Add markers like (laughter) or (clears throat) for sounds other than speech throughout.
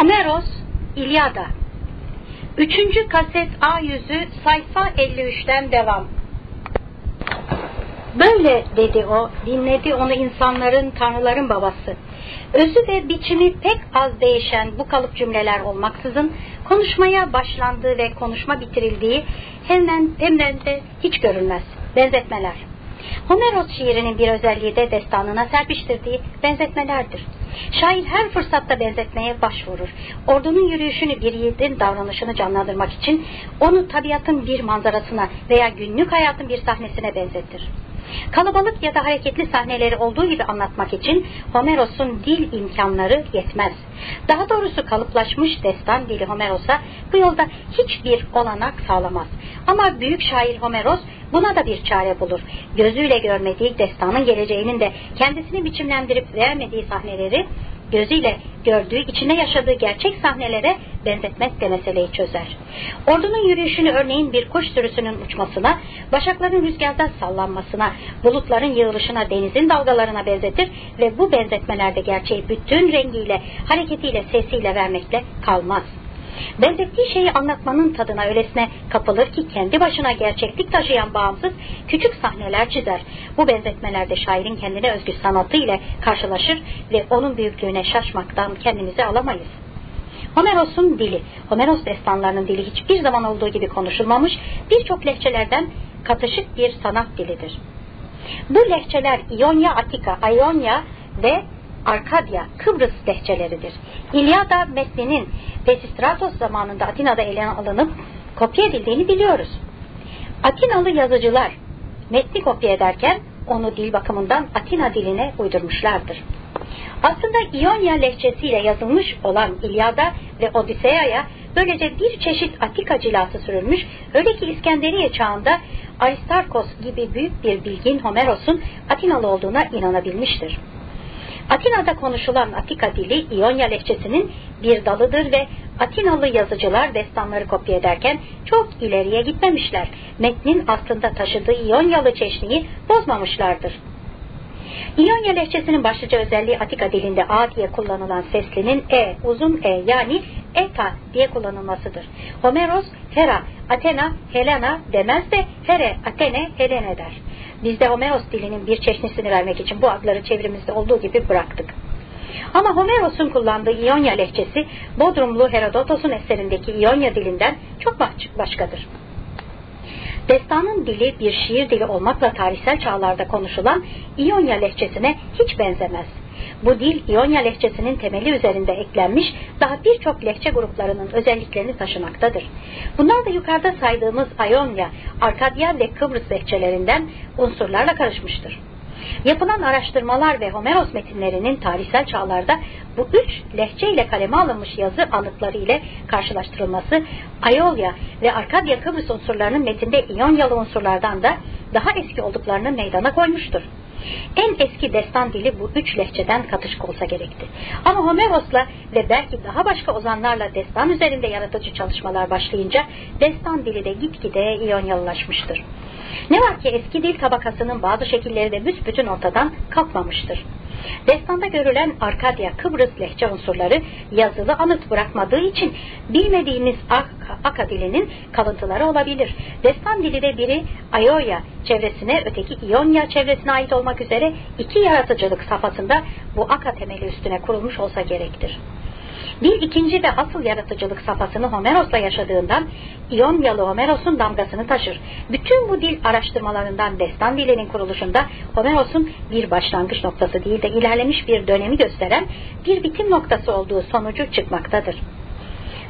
Homeros, İlyada. Üçüncü kaset A yüzü sayfa 53'ten devam. Böyle dedi o, dinledi onu insanların, tanrıların babası. Özü ve biçimi pek az değişen bu kalıp cümleler olmaksızın konuşmaya başlandığı ve konuşma bitirildiği hemen hemen de hiç görülmez. Benzetmeler. Homeros şiirinin bir özelliği de destanına serpiştirdiği benzetmelerdir. Şair her fırsatta benzetmeye başvurur. Ordunun yürüyüşünü bir yiğidin davranışını canlandırmak için onu tabiatın bir manzarasına veya günlük hayatın bir sahnesine benzetir. Kalabalık ya da hareketli sahneleri olduğu gibi anlatmak için Homeros'un dil imkanları yetmez. Daha doğrusu kalıplaşmış destan dili Homeros'a bu yolda hiçbir olanak sağlamaz. Ama büyük şair Homeros buna da bir çare bulur. Gözüyle görmediği destanın geleceğinin de kendisini biçimlendirip vermediği sahneleri gözüyle gördüğü, içinde yaşadığı gerçek sahnelere benzetmek de meseleyi çözer. Ordunun yürüyüşünü örneğin bir kuş sürüsünün uçmasına, başakların rüzgarda sallanmasına, bulutların yığılışına, denizin dalgalarına benzetir ve bu benzetmelerde gerçeği bütün rengiyle, hareketiyle, sesiyle vermekle kalmaz. Benzettiği şeyi anlatmanın tadına öylesine kapılır ki kendi başına gerçeklik taşıyan bağımsız küçük sahneler çizer. Bu benzetmelerde şairin kendine özgü sanatı ile karşılaşır ve onun büyüklüğüne şaşmaktan kendimizi alamayız. Homeros'un dili, Homeros destanlarının dili hiçbir zaman olduğu gibi konuşulmamış, birçok lehçelerden katışık bir sanat dilidir. Bu lehçeler İonya Atika, Ionya ve Arkadya, Kıbrıs lehçeleridir. İlyada metninin Pesistratos zamanında Atina'da ele alınıp kopya edildiğini biliyoruz. Atinalı yazıcılar metni kopya ederken onu dil bakımından Atina diline uydurmuşlardır. Aslında İonya lehçesiyle yazılmış olan İlyada ve Odiseya'ya böylece bir çeşit Atika cilası sürülmüş, öyle ki İskenderiye çağında Aristarkos gibi büyük bir bilgin Homeros'un Atinalı olduğuna inanabilmiştir. Atina'da konuşulan Atika dili İonya lehçesinin bir dalıdır ve Atinalı yazıcılar destanları kopya ederken çok ileriye gitmemişler. Metnin aslında taşıdığı İonyalı çeşniyi bozmamışlardır. İonya lehçesinin başlıca özelliği Atika dilinde A diye kullanılan seslinin E, uzun E yani Eta diye kullanılmasıdır. Homeros, Hera, Athena, Helena demez de Here, Athene, Helene der. Biz de Homeros dilinin bir çeşnisini vermek için bu adları çevrimizde olduğu gibi bıraktık. Ama Homeros'un kullandığı İonya lehçesi Bodrumlu Herodotos'un eserindeki İonya dilinden çok başkadır. Destanın dili bir şiir dili olmakla tarihsel çağlarda konuşulan İonya lehçesine hiç benzemez. Bu dil İonya lehçesinin temeli üzerinde eklenmiş daha birçok lehçe gruplarının özelliklerini taşımaktadır. Bunlar da yukarıda saydığımız Ionya, Arkadya ve Kıbrıs lehçelerinden unsurlarla karışmıştır. Yapılan araştırmalar ve Homeros metinlerinin tarihsel çağlarda bu üç lehçe ile kaleme alınmış yazı anıtları ile karşılaştırılması Ayolya ve Arkadya Kıbrıs unsurlarının metinde İyonyalı unsurlardan da daha eski olduklarını meydana koymuştur. En eski destan dili bu üç lehçeden katışık olsa gerekti. Ama Homeros'la ve belki daha başka ozanlarla destan üzerinde yaratıcı çalışmalar başlayınca destan dili de gitgide İyonyalılaşmıştır. Ne var ki eski dil tabakasının bazı şekilleri de büsbütün ortadan kalkmamıştır. Destanda görülen Arkadya, Kıbrıs lehçe unsurları yazılı anıt bırakmadığı için bilmediğimiz Aka dilinin kalıntıları olabilir. Destan dili de biri Ayoya çevresine, öteki İonya çevresine ait olmak üzere iki yaratıcılık safhasında bu Aka temeli üstüne kurulmuş olsa gerektir. Bir ikinci ve asıl yaratıcılık safhasını Homeros'la yaşadığından İonyalı Homeros'un damgasını taşır. Bütün bu dil araştırmalarından destan dilinin kuruluşunda Homeros'un bir başlangıç noktası değil de ilerlemiş bir dönemi gösteren bir bitim noktası olduğu sonucu çıkmaktadır.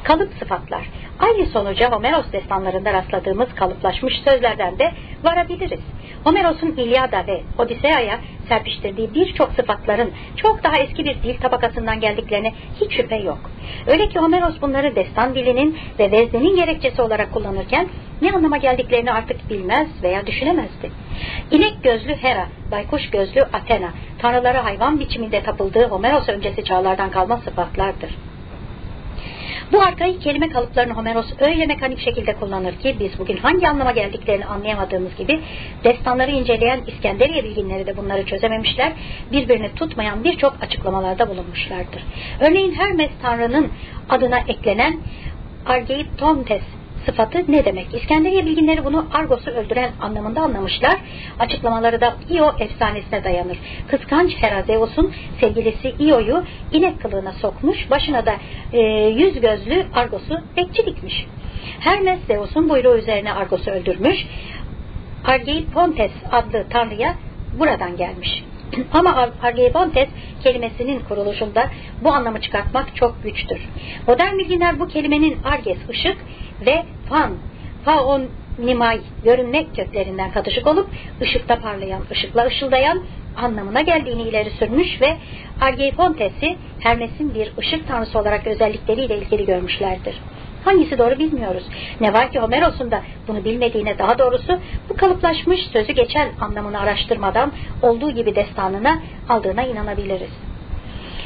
Kalıp sıfatlar. Aynı sonuca Homeros destanlarında rastladığımız kalıplaşmış sözlerden de varabiliriz. Homeros'un İlyada ve Odiseya'ya serpiştirdiği birçok sıfatların çok daha eski bir dil tabakasından geldiklerine hiç şüphe yok. Öyle ki Homeros bunları destan dilinin ve veznenin gerekçesi olarak kullanırken ne anlama geldiklerini artık bilmez veya düşünemezdi. İnek gözlü Hera, baykuş gözlü Athena, tanrılara hayvan biçiminde tapıldığı Homeros öncesi çağlardan kalma sıfatlardır. Bu arkaik kelime kalıplarını Homeros öyle mekanik şekilde kullanır ki biz bugün hangi anlama geldiklerini anlayamadığımız gibi destanları inceleyen İskenderiye bilginleri de bunları çözememişler, birbirini tutmayan birçok açıklamalarda bulunmuşlardır. Örneğin Hermes Tanrı'nın adına eklenen Argeitontes sıfatı ne demek? İskenderiye bilginleri bunu Argos'u öldüren anlamında anlamışlar. Açıklamaları da Io efsanesine dayanır. Kıskanç Herazeus'un sevgilisi Io'yu inek kılığına sokmuş, başına da e, yüz gözlü Argos'u bekçi dikmiş. Hermes Zeus'un buyruğu üzerine Argos'u öldürmüş. Argeipontes adlı tanrıya buradan gelmiş. (clears throat) Ama Argeipontes kelimesinin kuruluşunda bu anlamı çıkartmak çok güçtür. Modern bilginler bu kelimenin arges ışık ve fan, faon nimay görünmek köklerinden katışık olup ışıkta parlayan, ışıkla ışıldayan anlamına geldiğini ileri sürmüş ve Argeipontes'i Hermes'in bir ışık tanrısı olarak özellikleriyle ilgili görmüşlerdir. Hangisi doğru bilmiyoruz. Ne var ki Homeros'un da bunu bilmediğine daha doğrusu bu kalıplaşmış sözü geçen anlamını araştırmadan olduğu gibi destanına aldığına inanabiliriz.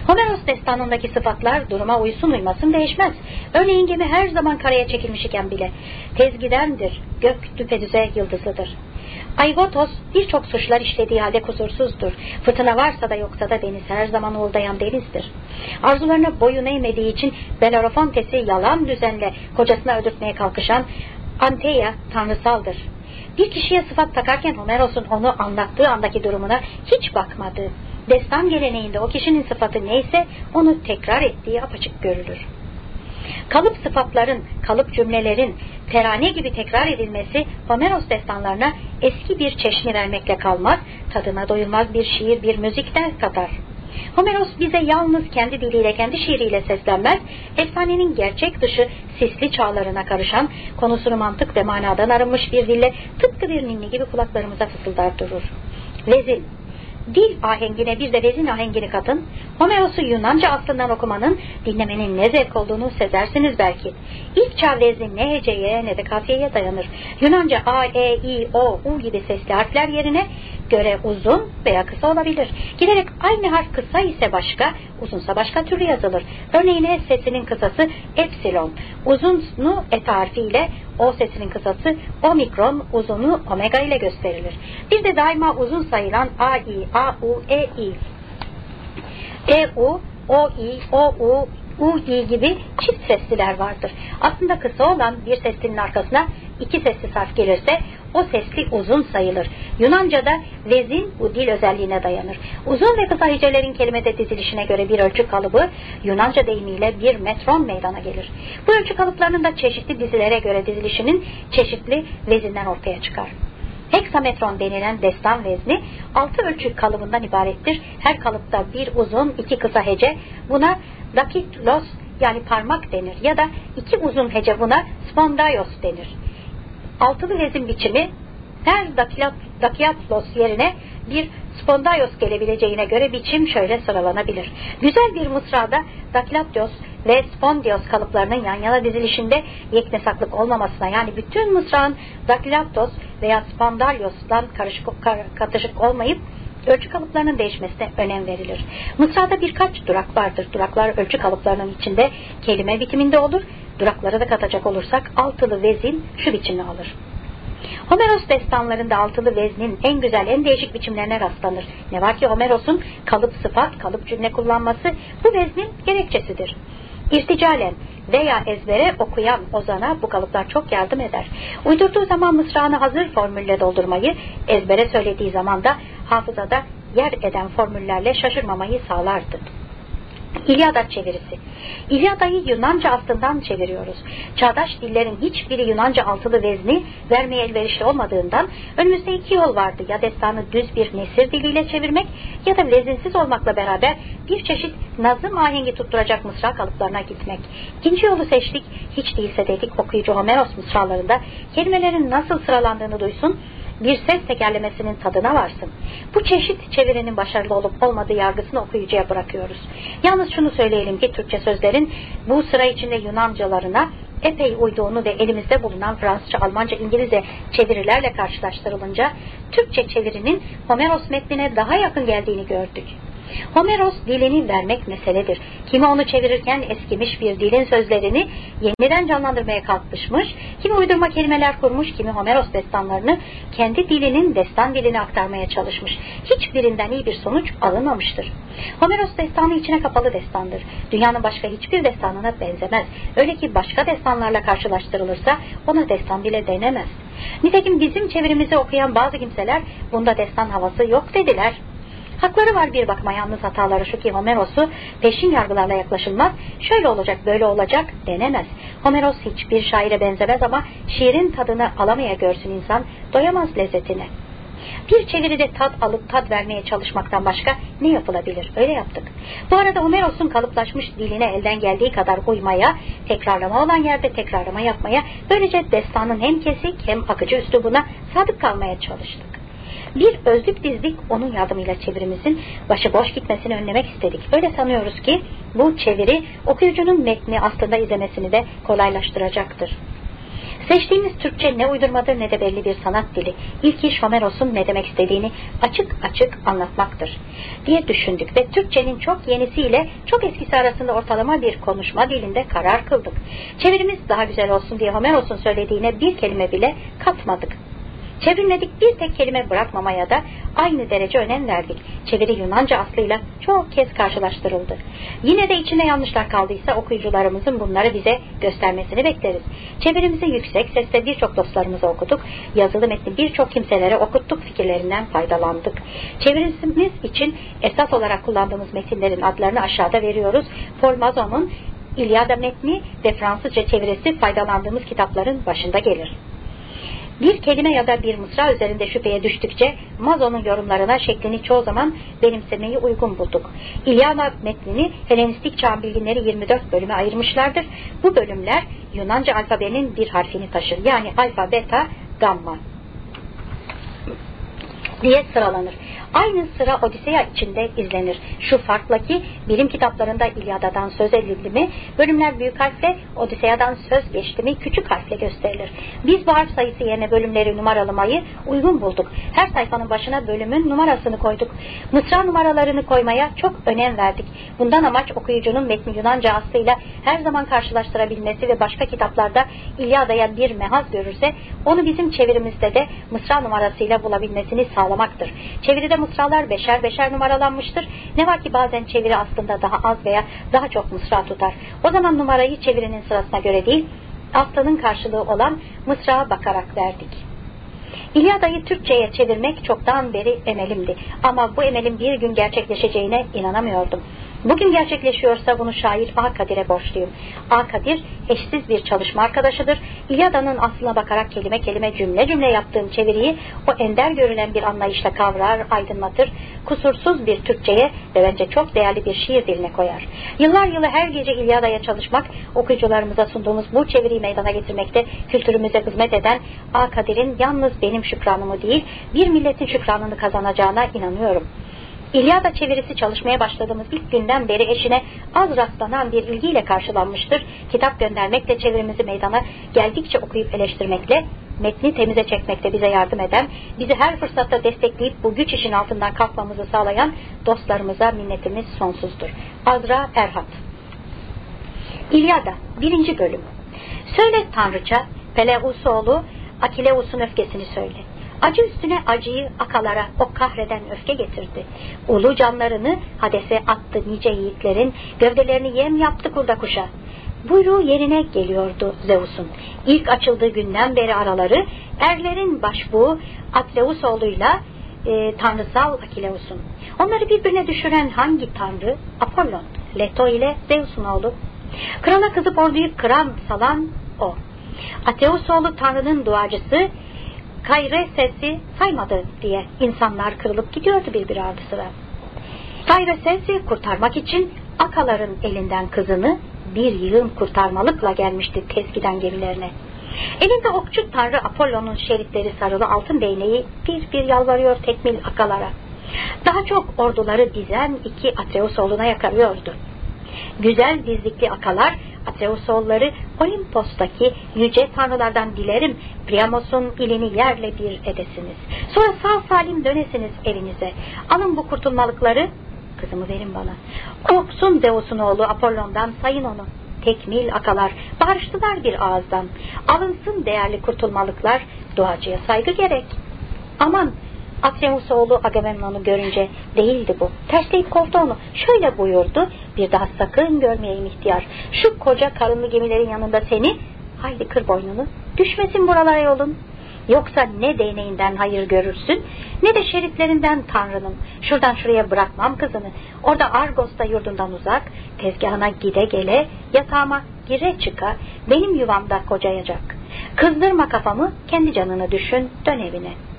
Homeros destanındaki sıfatlar duruma uysun uymasın değişmez. Örneğin gemi her zaman karaya çekilmiş iken bile tezgidendir, gök düpedüze yıldızlıdır. Aygotos birçok suçlar işlediği halde kusursuzdur. Fırtına varsa da yoksa da deniz her zaman oldayan denizdir. Arzularına boyun eğmediği için Bellerofontes'i yalan düzenle kocasına öldürtmeye kalkışan Anteia tanrısaldır. Bir kişiye sıfat takarken Homeros'un onu anlattığı andaki durumuna hiç bakmadı. Destan geleneğinde o kişinin sıfatı neyse onu tekrar ettiği apaçık görülür. Kalıp sıfatların, kalıp cümlelerin terane gibi tekrar edilmesi Homeros destanlarına eski bir çeşni vermekle kalmaz, tadına doyulmaz bir şiir, bir müzikten katar. Homeros bize yalnız kendi diliyle, kendi şiiriyle seslenmez, efsanenin gerçek dışı sisli çağlarına karışan, konusunu mantık ve manadan arınmış bir dille tıpkı bir ninni gibi kulaklarımıza fısıldar durur. Vezin, dil ahengine bir de vezin ahengini katın, Homeros'u Yunanca aslından okumanın, dinlemenin ne zevk olduğunu sezersiniz belki. İlk çağ vezin ne heceye ne de kafiyeye dayanır. Yunanca A, E, I, O, U gibi sesli harfler yerine göre uzun veya kısa olabilir. Giderek aynı harf kısa ise başka, uzunsa başka türlü yazılır. Örneğin sesinin kısası epsilon, uzunu et harfiyle O sesinin kısası omikron, uzunu omega ile gösterilir. Bir de daima uzun sayılan A, I, A, U, E, I, E, U, O, I, O, U, U, I gibi çift sesliler vardır. Aslında kısa olan bir seslinin arkasına iki sesli harf gelirse o sesli uzun sayılır. Yunanca'da vezin bu dil özelliğine dayanır. Uzun ve kısa hecelerin kelimede dizilişine göre bir ölçü kalıbı Yunanca deyimiyle bir metron meydana gelir. Bu ölçü kalıplarının da çeşitli dizilere göre dizilişinin çeşitli vezinden ortaya çıkar. Heksametron denilen destan vezni altı ölçü kalıbından ibarettir. Her kalıpta bir uzun, iki kısa hece buna dakiklos yani parmak denir ya da iki uzun hece buna spondaios denir. Altılı vezin biçimi her dakiatlos yerine bir spondaios gelebileceğine göre biçim şöyle sıralanabilir. Güzel bir mısrada dakilatlos ve spondios kalıplarının yan yana dizilişinde yeknesaklık olmamasına yani bütün mısrağın dakilatos veya spondalios'tan karışık, katışık olmayıp ölçü kalıplarının değişmesine önem verilir. Mısrada birkaç durak vardır. Duraklar ölçü kalıplarının içinde kelime bitiminde olur. Durakları da katacak olursak altılı vezin şu biçimi alır. Homeros destanlarında altılı veznin en güzel, en değişik biçimlerine rastlanır. Ne var ki Homeros'un kalıp sıfat, kalıp cümle kullanması bu veznin gerekçesidir. İrticalen veya ezbere okuyan ozana bu kalıplar çok yardım eder. Uydurduğu zaman mısrağını hazır formülle doldurmayı, ezbere söylediği zaman da hafızada yer eden formüllerle şaşırmamayı sağlardı. İlyada çevirisi. İlyada'yı Yunanca aslından çeviriyoruz. Çağdaş dillerin hiçbiri Yunanca altılı vezni vermeye elverişli olmadığından önümüzde iki yol vardı. Ya destanı düz bir nesir diliyle çevirmek ya da vezinsiz olmakla beraber bir çeşit nazım ahengi tutturacak mısra kalıplarına gitmek. İkinci yolu seçtik. Hiç değilse dedik okuyucu Homeros mısralarında kelimelerin nasıl sıralandığını duysun bir ses tekerlemesinin tadına varsın. Bu çeşit çevirinin başarılı olup olmadığı yargısını okuyucuya bırakıyoruz. Yalnız şunu söyleyelim ki Türkçe sözlerin bu sıra içinde Yunancalarına epey uyduğunu ve elimizde bulunan Fransızca, Almanca, İngilizce çevirilerle karşılaştırılınca Türkçe çevirinin Homeros metnine daha yakın geldiğini gördük. Homeros dilini vermek meseledir. Kimi onu çevirirken eskimiş bir dilin sözlerini yeniden canlandırmaya kalkışmış, kimi uydurma kelimeler kurmuş, kimi Homeros destanlarını kendi dilinin destan diline aktarmaya çalışmış. Hiçbirinden iyi bir sonuç alınmamıştır. Homeros destanı içine kapalı destandır. Dünyanın başka hiçbir destanına benzemez. Öyle ki başka destanlarla karşılaştırılırsa ona destan bile denemez. Nitekim bizim çevirimizi okuyan bazı kimseler bunda destan havası yok dediler. Hakları var bir bakma yalnız hataları şu ki Homeros'u peşin yargılarla yaklaşılmaz. Şöyle olacak böyle olacak denemez. Homeros hiçbir şaire benzemez ama şiirin tadını alamaya görsün insan doyamaz lezzetine. Bir çeviride tat alıp tat vermeye çalışmaktan başka ne yapılabilir? Öyle yaptık. Bu arada Homeros'un kalıplaşmış diline elden geldiği kadar uymaya, tekrarlama olan yerde tekrarlama yapmaya, böylece destanın hem kesik hem akıcı üslubuna sadık kalmaya çalıştık. Bir özlük dizdik onun yardımıyla çevirimizin başıboş gitmesini önlemek istedik. Öyle sanıyoruz ki bu çeviri okuyucunun metni aslında izlemesini de kolaylaştıracaktır. Seçtiğimiz Türkçe ne uydurmadır ne de belli bir sanat dili. İlk iş Homeros'un ne demek istediğini açık açık anlatmaktır diye düşündük ve Türkçenin çok yenisiyle çok eskisi arasında ortalama bir konuşma dilinde karar kıldık. Çevirimiz daha güzel olsun diye Homeros'un söylediğine bir kelime bile katmadık. Çevirmedik bir tek kelime bırakmamaya da aynı derece önem verdik. Çeviri Yunanca aslıyla çok kez karşılaştırıldı. Yine de içinde yanlışlar kaldıysa okuyucularımızın bunları bize göstermesini bekleriz. Çevirimizi yüksek sesle birçok dostlarımıza okuduk. Yazılı metni birçok kimselere okuttuk, fikirlerinden faydalandık. Çevirimiz için esas olarak kullandığımız metinlerin adlarını aşağıda veriyoruz. Paul Mazon'un İlyada metni ve Fransızca çevirisi faydalandığımız kitapların başında gelir. Bir kelime ya da bir mısra üzerinde şüpheye düştükçe Mazon'un yorumlarına şeklini çoğu zaman benimsemeyi uygun bulduk. İlyada metnini Helenistik çağ bilginleri 24 bölüme ayırmışlardır. Bu bölümler Yunanca alfabenin bir harfini taşır. Yani alfa, beta, gamma diye sıralanır. Aynı sıra Odiseya içinde izlenir. Şu farkla ki bilim kitaplarında İlyada'dan söz edildi mi, bölümler büyük harfle, Odiseya'dan söz geçti mi küçük harfle gösterilir. Biz bu harf sayısı yerine bölümleri numaralamayı uygun bulduk. Her sayfanın başına bölümün numarasını koyduk. Mısra numaralarını koymaya çok önem verdik. Bundan amaç okuyucunun metni Yunanca aslıyla her zaman karşılaştırabilmesi ve başka kitaplarda İlyada'ya bir mehaz görürse onu bizim çevirimizde de mısra numarasıyla bulabilmesini sağlamaktır. Çeviride mısralar beşer beşer numaralanmıştır. Ne var ki bazen çeviri aslında daha az veya daha çok mısra tutar. O zaman numarayı çevirinin sırasına göre değil, aslının karşılığı olan mısrağa bakarak verdik. İlyada'yı Türkçe'ye çevirmek çoktan beri emelimdi. Ama bu emelim bir gün gerçekleşeceğine inanamıyordum. Bugün gerçekleşiyorsa bunu şair A. Kadir'e borçluyum. A. Kadir eşsiz bir çalışma arkadaşıdır. İlyada'nın aslına bakarak kelime kelime cümle cümle yaptığım çeviriyi o ender görülen bir anlayışla kavrar, aydınlatır, kusursuz bir Türkçe'ye ve bence çok değerli bir şiir diline koyar. Yıllar yılı her gece İlyada'ya çalışmak, okuyucularımıza sunduğumuz bu çeviriyi meydana getirmekte kültürümüze hizmet eden A. Kadir'in yalnız benim şükranımı değil, bir milletin şükranını kazanacağına inanıyorum. İlyada çevirisi çalışmaya başladığımız ilk günden beri eşine az rastlanan bir ilgiyle karşılanmıştır. Kitap göndermekle çevirimizi meydana geldikçe okuyup eleştirmekle, metni temize çekmekte bize yardım eden, bizi her fırsatta destekleyip bu güç işin altından kalkmamızı sağlayan dostlarımıza minnetimiz sonsuzdur. Azra Erhat İlyada 1. Bölüm Söyle Tanrıça, Peleusoğlu Akileus'un öfkesini söyle. Acı üstüne acıyı akalara o kahreden öfke getirdi. Ulu canlarını hadese attı nice yiğitlerin, gövdelerini yem yaptı kurda kuşa. Buyruğu yerine geliyordu Zeus'un. İlk açıldığı günden beri araları erlerin başbuğu Atleus oğluyla e, tanrısal Akileus'un. Onları birbirine düşüren hangi tanrı? Apollon. Leto ile Zeus'un oğlu. Krala kızıp orduyu kıran salan o. Ateus oğlu tanrının duacısı Kayre sesi saymadı diye insanlar kırılıp gidiyordu birbiri ardı sıra. Kayre sesi kurtarmak için akaların elinden kızını bir yığın kurtarmalıkla gelmişti tezgiden gemilerine. Elinde okçu tanrı Apollon'un şeritleri sarılı altın değneği bir bir yalvarıyor tekmil akalara. Daha çok orduları dizen iki Atreus oğluna yakarıyordu. Güzel dizlikli akalar Ateusoğulları Olimpos'taki yüce tanrılardan dilerim Priamos'un ilini yerle bir edesiniz. Sonra sağ salim dönesiniz evinize. Alın bu kurtulmalıkları Kızımı verin bana. Korksun Zeus'un oğlu Apollon'dan sayın onu. Tekmil akalar bağırıştılar bir ağızdan. Alınsın değerli kurtulmalıklar, duacıya saygı gerek. Aman Atreus oğlu Agamemnon'u görünce değildi bu. Tersleyip kovdu onu. Şöyle buyurdu. Bir daha sakın görmeyeyim ihtiyar. Şu koca karınlı gemilerin yanında seni haydi kır boynunu. Düşmesin buralara yolun. Yoksa ne değneğinden hayır görürsün ne de şeritlerinden Tanrı'nın. Şuradan şuraya bırakmam kızını. Orada Argos'ta yurdundan uzak, tezgahına gide gele, yatağıma gire çıka, benim yuvamda kocayacak. Kızdırma kafamı, kendi canını düşün, dön evine.''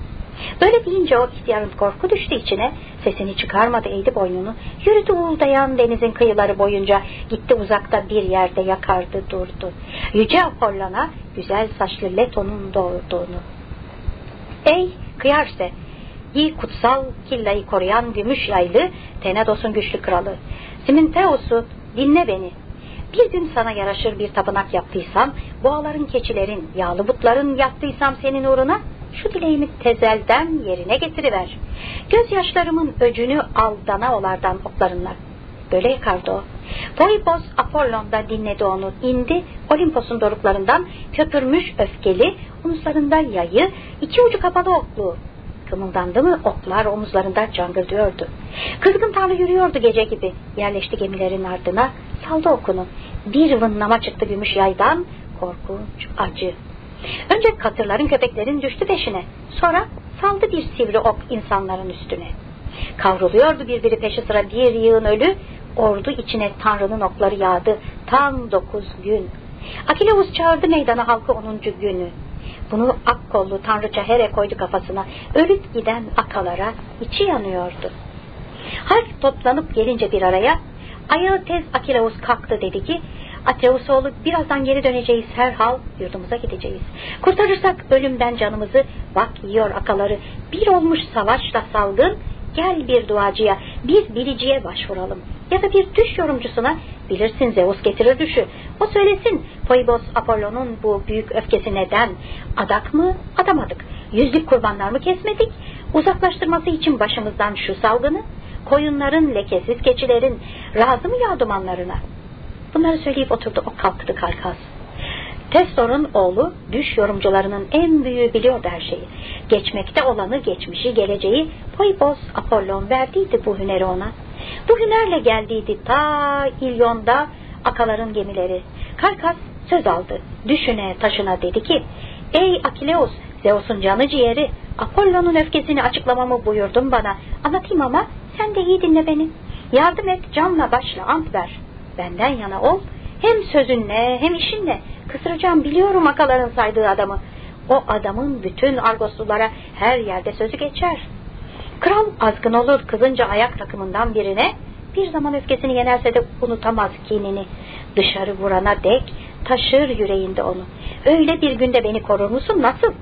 Böyle deyince o ihtiyarın korku düştü içine, sesini çıkarmadı eğdi boynunu, yürüdü uğuldayan denizin kıyıları boyunca, gitti uzakta bir yerde yakardı durdu. Yüce Apollon'a güzel saçlı Leto'nun doğduğunu. Ey kıyarse, yi kutsal killayı koruyan gümüş yaylı Tenedos'un güçlü kralı, Siminteos'u dinle beni, bir gün sana yaraşır bir tapınak yaptıysam, boğaların keçilerin, yağlı butların yaptıysam senin uğruna, şu dileğimi tezelden yerine getiriver. Gözyaşlarımın öcünü al dana olardan oklarınla. Böyle yakardı o. Poibos Apollon da dinledi onu. İndi Olimpos'un doruklarından köpürmüş öfkeli, omuzlarında yayı, iki ucu kapalı oklu. Kımıldandı mı oklar omuzlarında cangırdıyordu. Kızgın tanrı yürüyordu gece gibi. Yerleşti gemilerin ardına, saldı okunu. Bir vınlama çıktı gümüş yaydan, korkunç, acı. Önce katırların köpeklerin düştü peşine. Sonra saldı bir sivri ok insanların üstüne. Kavruluyordu birbiri peşi sıra bir yığın ölü. Ordu içine Tanrı'nın okları yağdı. Tam dokuz gün. Akileus çağırdı meydana halkı onuncu günü. Bunu ak kollu tanrıça Here koydu kafasına. Ölüp giden akalara içi yanıyordu. Halk toplanıp gelince bir araya ayağı tez Akileus kalktı dedi ki Atreus birazdan geri döneceğiz herhal yurdumuza gideceğiz. Kurtarırsak ölümden canımızı bak yiyor akaları. Bir olmuş savaşla salgın gel bir duacıya bir biliciye başvuralım. Ya da bir düş yorumcusuna bilirsin Zeus getirir düşü. O söylesin Poibos Apollon'un bu büyük öfkesi neden? Adak mı? Adamadık. Yüzlük kurbanlar mı kesmedik? Uzaklaştırması için başımızdan şu salgını? Koyunların, lekesiz keçilerin razı mı ya dumanlarına?'' Bunları söyleyip oturdu o kalktı Kalkas. Testor'un oğlu düş yorumcularının en büyüğü biliyordu her şeyi. Geçmekte olanı, geçmişi, geleceği Poibos Apollon verdiydi bu hüneri ona. Bu hünerle geldiydi ta İlyon'da akaların gemileri. Kalkas söz aldı. Düşüne taşına dedi ki Ey Akileus Zeus'un canı ciğeri Apollon'un öfkesini açıklamamı buyurdun bana. Anlatayım ama sen de iyi dinle beni. Yardım et canla başla ant ver benden yana ol. Hem sözünle hem işinle kısıracağım biliyorum akaların saydığı adamı. O adamın bütün argoslulara her yerde sözü geçer. Kral azgın olur kızınca ayak takımından birine bir zaman öfkesini yenerse de unutamaz kinini. Dışarı vurana dek taşır yüreğinde onu. Öyle bir günde beni korur musun nasıl?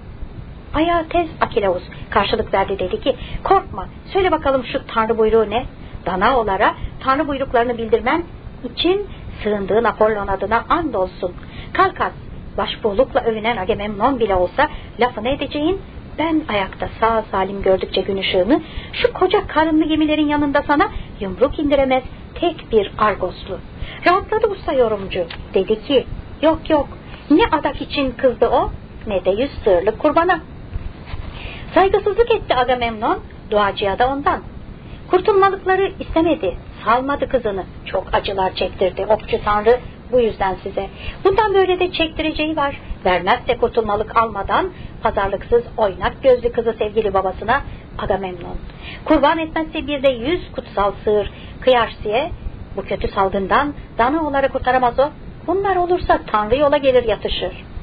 Ayağı tez Akileus karşılık verdi dedi ki korkma söyle bakalım şu tanrı buyruğu ne? Dana olara tanrı buyruklarını bildirmen için sığındığın Apollon adına andolsun. Kalkas, başbuğlukla övünen Agamemnon bile olsa lafını edeceğin, ben ayakta sağ salim gördükçe gün ışığını, şu koca karınlı gemilerin yanında sana yumruk indiremez tek bir argoslu. Rahatladı usta yorumcu. Dedi ki, yok yok, ne adak için kızdı o, ne de yüz sığırlık kurbana. Saygısızlık etti Agamemnon, duacıya da ondan. Kurtulmalıkları istemedi, salmadı kızını. Çok acılar çektirdi okçu tanrı bu yüzden size. Bundan böyle de çektireceği var. Vermezse kurtulmalık almadan pazarlıksız oynak gözlü kızı sevgili babasına Agamemnon. Kurban etmezse bir de yüz kutsal sığır Kıyarsiye bu kötü salgından dana olarak kurtaramaz o. Bunlar olursa tanrı yola gelir yatışır.''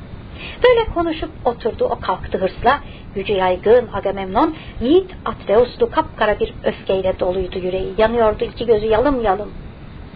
Böyle konuşup oturdu o kalktı hırsla. Gücü yaygın Agamemnon yiğit Atreus'lu kapkara bir öfkeyle doluydu yüreği. Yanıyordu iki gözü yalım yalım.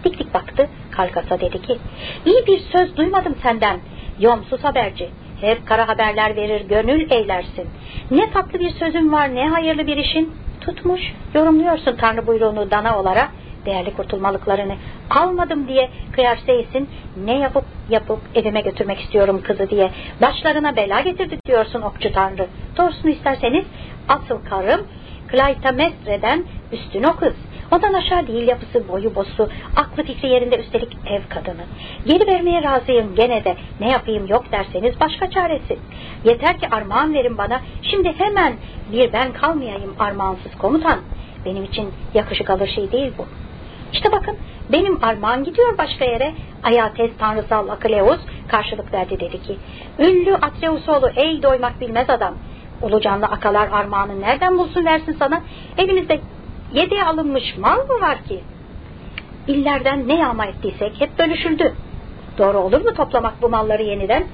Dik dik baktı Kalkas'a dedi ki iyi bir söz duymadım senden. Yomsuz haberci. Hep kara haberler verir gönül eylersin. Ne tatlı bir sözün var ne hayırlı bir işin. Tutmuş yorumluyorsun Tanrı buyruğunu dana olarak değerli kurtulmalıklarını almadım diye kıyarseyesin ne yapıp yapıp evime götürmek istiyorum kızı diye başlarına bela getirdi diyorsun okçu tanrı. Doğrusunu isterseniz asıl karım Klaytamestre'den üstün o kız. Ondan aşağı değil yapısı, boyu, bosu, aklı fikri yerinde üstelik ev kadını. Geri vermeye razıyım gene de ne yapayım yok derseniz başka çaresi. Yeter ki armağan verin bana, şimdi hemen bir ben kalmayayım armağansız komutan. Benim için yakışık alır şey değil bu. İşte bakın benim armağan gidiyor başka yere. Ayates tanrısal Akleus karşılık verdi dedi ki. Ünlü Atreus oğlu ey doymak bilmez adam. Ulu canlı akalar armağanı nereden bulsun versin sana? Elimizde yediye alınmış mal mı var ki? İllerden ne yağma ettiysek hep bölüşüldü. Doğru olur mu toplamak bu malları yeniden?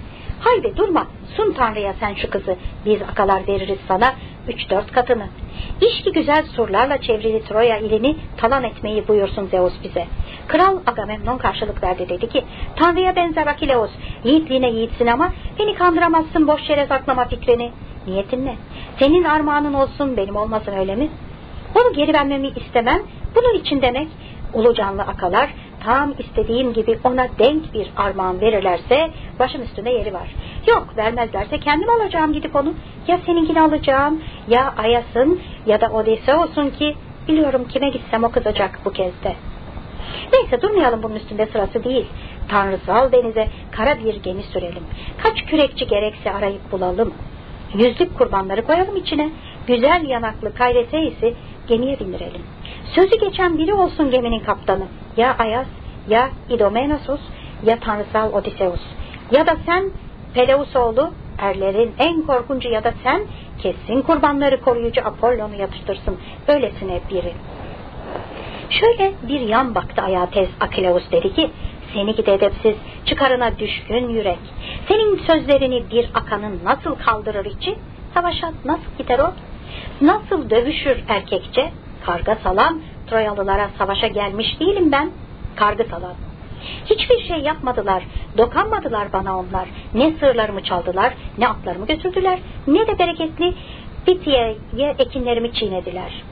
Haydi durma sun Tanrı'ya sen şu kızı biz akalar veririz sana üç dört katını. İş ki güzel surlarla çevrili Troya ilini talan etmeyi buyursun Zeus bize. Kral Agamemnon karşılık verdi dedi ki Tanrı'ya benzer Akileos yiğitliğine yiğitsin ama beni kandıramazsın boş yere saklama fikrini. Niyetin ne? Senin armağanın olsun benim olmasın öyle mi? Onu geri vermemi istemem bunun için demek ulu canlı akalar tam istediğim gibi ona denk bir armağan verirlerse başım üstünde yeri var. Yok vermezlerse kendim alacağım gidip onu. Ya seninkini alacağım ya Ayas'ın ya da Odise olsun ki biliyorum kime gitsem o kızacak bu kez de. Neyse durmayalım bunun üstünde sırası değil. Tanrısal denize kara bir gemi sürelim. Kaç kürekçi gerekse arayıp bulalım. Yüzlük kurbanları koyalım içine. Güzel yanaklı Kayreseis'i gemiye bindirelim. Sözü geçen biri olsun geminin kaptanı. Ya Ayas, ya İdomenosus, ya tanrısal Odysseus. Ya da sen Peleus oğlu, erlerin en korkuncu ya da sen kesin kurbanları koruyucu Apollon'u yapıştırsın. Öylesine biri. Şöyle bir yan baktı Ayates Akileus dedi ki seni gidi edepsiz, çıkarına düşkün yürek. Senin sözlerini bir akanın nasıl kaldırır içi? Savaşa nasıl gider o? Nasıl dövüşür erkekçe? Karga salan, Troyalılara savaşa gelmiş değilim ben. Kargı salan. Hiçbir şey yapmadılar, dokanmadılar bana onlar. Ne sırlarımı çaldılar, ne atlarımı götürdüler, ne de bereketli bitiye ekinlerimi çiğnediler.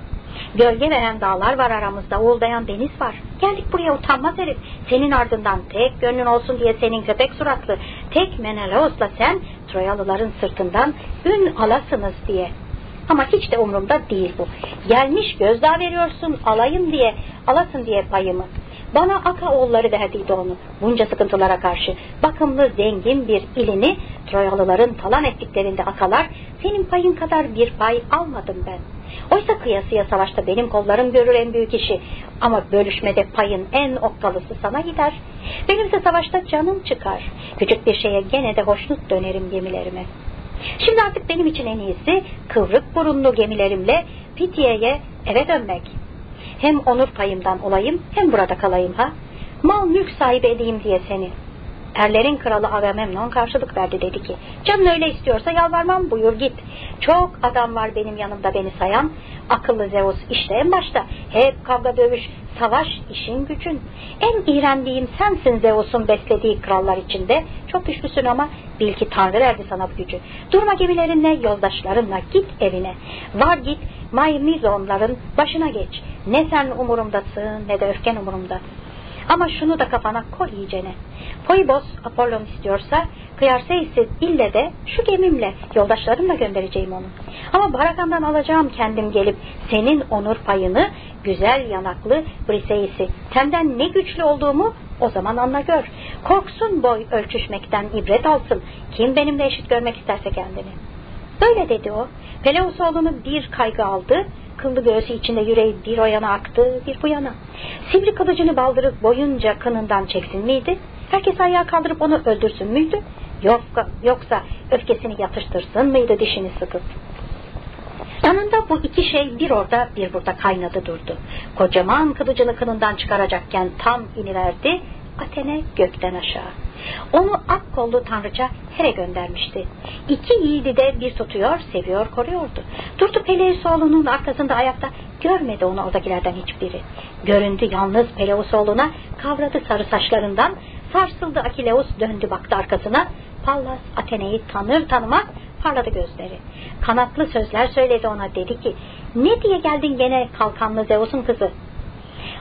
Gölge veren dağlar var aramızda, uğuldayan deniz var. Geldik buraya utanmaz herif. Senin ardından tek gönlün olsun diye senin köpek suratlı, tek Menelaos'la sen Troyalıların sırtından ün alasınız diye. Ama hiç de umurumda değil bu. Gelmiş gözdağı veriyorsun alayım diye, alasın diye payımı. Bana Aka oğulları verdiydi onu. Bunca sıkıntılara karşı bakımlı zengin bir ilini Troyalıların talan ettiklerinde Akalar senin payın kadar bir pay almadım ben. Oysa kıyasıya savaşta benim kollarım görür en büyük işi. Ama bölüşmede payın en okkalısı sana gider. Benimse savaşta canım çıkar. Küçük bir şeye gene de hoşnut dönerim gemilerime. Şimdi artık benim için en iyisi kıvrık burunlu gemilerimle Fithiye'ye eve dönmek. Hem onur payımdan olayım hem burada kalayım ha. Mal mülk sahibi edeyim diye seni. Erlerin kralı Agamemnon karşılık verdi dedi ki canın öyle istiyorsa yalvarmam buyur git. Çok adam var benim yanımda beni sayan. Akıllı Zeus işte en başta. Hep kavga dövüş, savaş işin gücün. En iğrendiğim sensin Zeus'un beslediği krallar içinde. Çok güçlüsün ama bil ki Tanrı verdi sana bu gücü. Durma gemilerinle yoldaşlarınla git evine. Var git Maymizonların başına geç. Ne sen umurumdasın ne de öfken umurumda. Ama şunu da kafana koy iyicene. Poibos Apollon istiyorsa kıyarsa ise ille de şu gemimle yoldaşlarımla göndereceğim onu. Ama barakandan alacağım kendim gelip senin onur payını güzel yanaklı Briseis'i senden ne güçlü olduğumu o zaman anla gör. Korksun boy ölçüşmekten ibret alsın. Kim benimle eşit görmek isterse kendini. Böyle dedi o. Peleus oğlunu bir kaygı aldı kıllı göğsü içinde yüreği bir o yana aktı bir bu yana. Sivri kılıcını baldırıp boyunca kanından çeksin miydi? Herkes ayağa kaldırıp onu öldürsün müydü? Yoksa, yoksa öfkesini yatıştırsın mıydı dişini sıkıp? Yanında bu iki şey bir orada bir burada kaynadı durdu. Kocaman kılıcını kınından çıkaracakken tam iniverdi Atene gökten aşağı. Onu ak kollu tanrıça Here göndermişti. İki yiğidi de bir tutuyor, seviyor, koruyordu. Durdu Peleus oğlunun arkasında ayakta, görmedi onu oradakilerden hiçbiri. Göründü yalnız Peleus oğluna, kavradı sarı saçlarından, sarsıldı Akileus, döndü baktı arkasına, Pallas Atene'yi tanır tanımaz parladı gözleri. Kanatlı sözler söyledi ona dedi ki ne diye geldin gene kalkanlı Zeus'un kızı?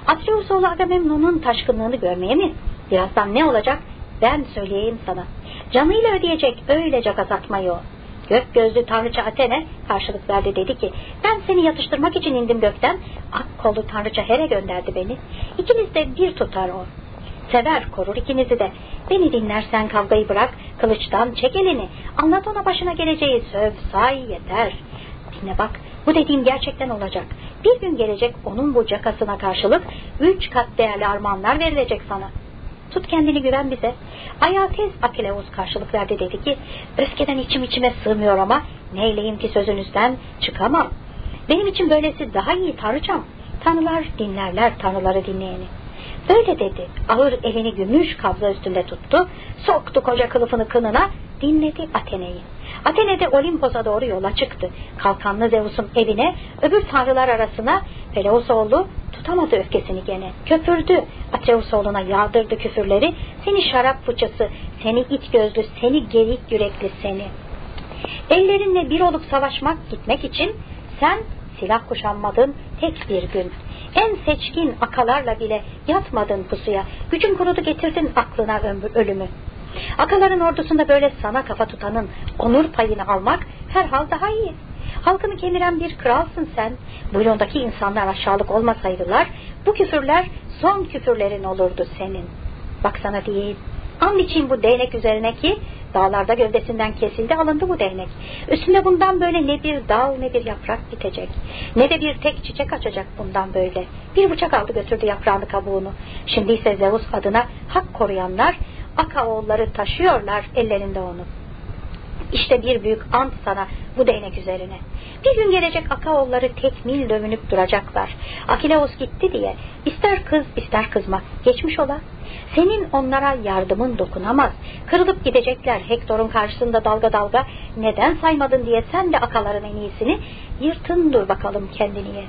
Atreus oğlu Agamemnon'un taşkınlığını görmeye mi? Birazdan ne olacak? Ben söyleyeyim sana. Canıyla ödeyecek öylece gaz atmayı o. Gök gözlü tanrıça Atene karşılık verdi dedi ki ben seni yatıştırmak için indim gökten. Ak kolu tanrıça Here gönderdi beni. İkiniz de bir tutar o. Sever korur ikinizi de. Beni dinlersen kavgayı bırak, kılıçtan çek elini. Anlat ona başına geleceği, söv, say yeter. Dinle bak, bu dediğim gerçekten olacak. Bir gün gelecek onun bu cakasına karşılık üç kat değerli armağanlar verilecek sana. Tut kendini güven bize. Ayağa tez Akileus karşılık verdi dedi ki, öfkeden içim içime sığmıyor ama neyleyim ki sözünüzden çıkamam. Benim için böylesi daha iyi tanrıcam. Tanrılar dinlerler tanrıları dinleyeni. Böyle dedi. Ağır elini gümüş kabza üstünde tuttu. Soktu koca kılıfını kınına. Dinledi Atene'yi. Athene de Olimpos'a doğru yola çıktı. Kalkanlı Zeus'un evine, öbür tanrılar arasına Peleus oğlu tutamadı öfkesini gene. Köpürdü. Atreus oğluna yağdırdı küfürleri. Seni şarap fıçısı, seni it gözlü, seni gerik yürekli seni. Ellerinle bir olup savaşmak gitmek için sen silah kuşanmadın tek bir gün. En seçkin akalarla bile yatmadın pusuya. Gücün kurudu getirdin aklına ömür, ölümü. Akaların ordusunda böyle sana kafa tutanın onur payını almak herhal daha iyi. Halkını kemiren bir kralsın sen. Buyruğundaki insanlar aşağılık olmasaydılar bu küfürler son küfürlerin olurdu senin. Baksana diyeyim. An için bu değnek üzerine ki dağlarda gövdesinden kesildi alındı bu değnek. Üstünde bundan böyle ne bir dal ne bir yaprak bitecek. Ne de bir tek çiçek açacak bundan böyle. Bir bıçak aldı götürdü yaprağını kabuğunu. Şimdi ise Zeus adına hak koruyanlar Akaoğulları taşıyorlar ellerinde onu. İşte bir büyük ant sana bu değnek üzerine. Bir gün gelecek Akaoğulları tekmil dövünüp duracaklar. Akileus gitti diye ister kız ister kızma geçmiş ola. Senin onlara yardımın dokunamaz. Kırılıp gidecekler Hektor'un karşısında dalga dalga neden saymadın diye sen de akaların en iyisini yırtın dur bakalım kendini ye.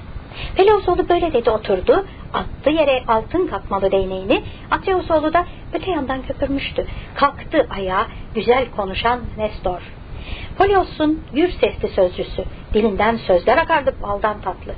Pelausoğlu böyle dedi oturdu. Attı yere altın katmalı değneğini. Atreusoğlu da öte yandan köpürmüştü. Kalktı ayağa güzel konuşan Nestor. Polios'un gür sesli sözcüsü. Dilinden sözler akardı baldan tatlı.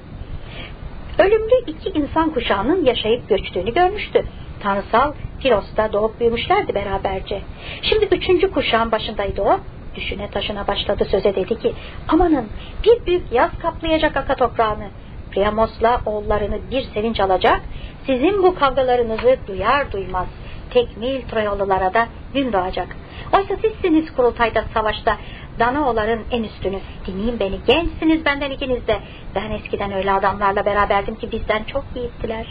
Ölümlü iki insan kuşağının yaşayıp göçtüğünü görmüştü. Tanrısal Piros'ta doğup büyümüşlerdi beraberce. Şimdi üçüncü kuşağın başındaydı o. Düşüne taşına başladı söze dedi ki amanın bir büyük yaz kaplayacak aka toprağını. Priamos'la oğullarını bir sevinç alacak, sizin bu kavgalarınızı duyar duymaz tekmil Troyalılara da gün doğacak. Oysa sizsiniz kurultayda savaşta Danaoların en üstünü. Dinleyin beni gençsiniz benden ikiniz de. Ben eskiden öyle adamlarla beraberdim ki bizden çok yiğittiler.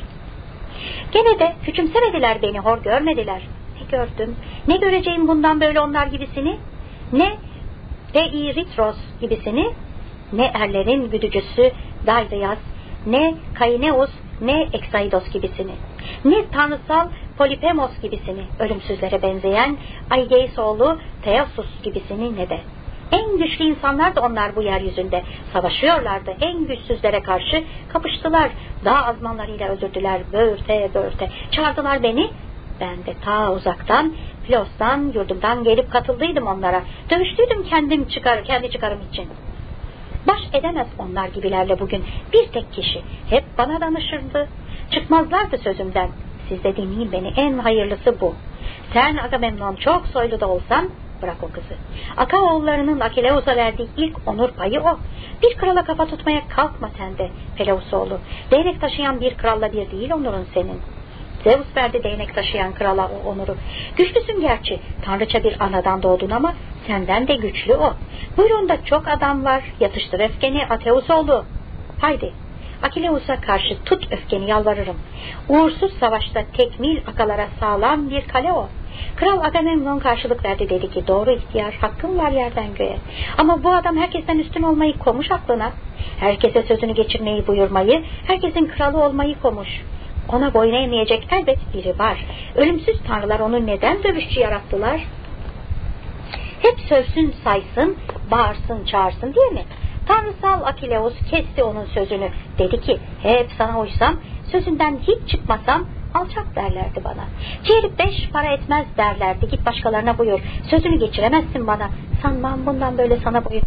Gene de küçümsemediler beni hor görmediler. Ne gördüm ne göreceğim bundan böyle onlar gibisini ne Peiritros gibisini ne erlerin güdücüsü Dairyas ne Kaineus ne Exaidos gibisini, ne tanrısal Polipemos gibisini, ölümsüzlere benzeyen Aigeisoğlu Theosus gibisini ne de. En güçlü insanlar da onlar bu yeryüzünde savaşıyorlardı. En güçsüzlere karşı kapıştılar. Dağ azmanlarıyla öldürdüler. Böğürte böğürte. Çağırdılar beni. Ben de ta uzaktan Filos'tan yurdumdan gelip katıldıydım onlara. Dövüştüydüm kendim çıkar, kendi çıkarım için. Baş edemez onlar gibilerle bugün bir tek kişi. Hep bana danışırdı. Çıkmazlardı sözümden. Siz de dinleyin beni en hayırlısı bu. Sen Agamemnon çok soylu da olsan bırak o kızı. Akaoğullarının Akileus'a verdiği ilk onur payı o. Bir krala kafa tutmaya kalkma sen de Peleus oğlu. Değnek taşıyan bir kralla bir değil onurun senin. Zeus verdi değnek taşıyan krala o onuru. Güçlüsün gerçi. Tanrıça bir anadan doğdun ama senden de güçlü o. Buyruğunda çok adam var. Yatıştır öfkeni Ateus oldu. Haydi. Akileus'a karşı tut öfkeni yalvarırım. Uğursuz savaşta tekmil akalara sağlam bir kale o. Kral Agamemnon karşılık verdi dedi ki doğru ihtiyar hakkım var yerden göğe. Ama bu adam herkesten üstün olmayı komuş aklına. Herkese sözünü geçirmeyi buyurmayı, herkesin kralı olmayı komuş. Ona boyun eğmeyecek elbet biri var. Ölümsüz tanrılar onu neden dövüşçü yarattılar? Hep sövsün saysın, bağırsın çağırsın diye mi? Tanrısal Akileus kesti onun sözünü. Dedi ki hep sana uysam, sözünden hiç çıkmasam alçak derlerdi bana. Ciğeri beş para etmez derlerdi. Git başkalarına buyur. Sözünü geçiremezsin bana. Sanmam bundan böyle sana buyur.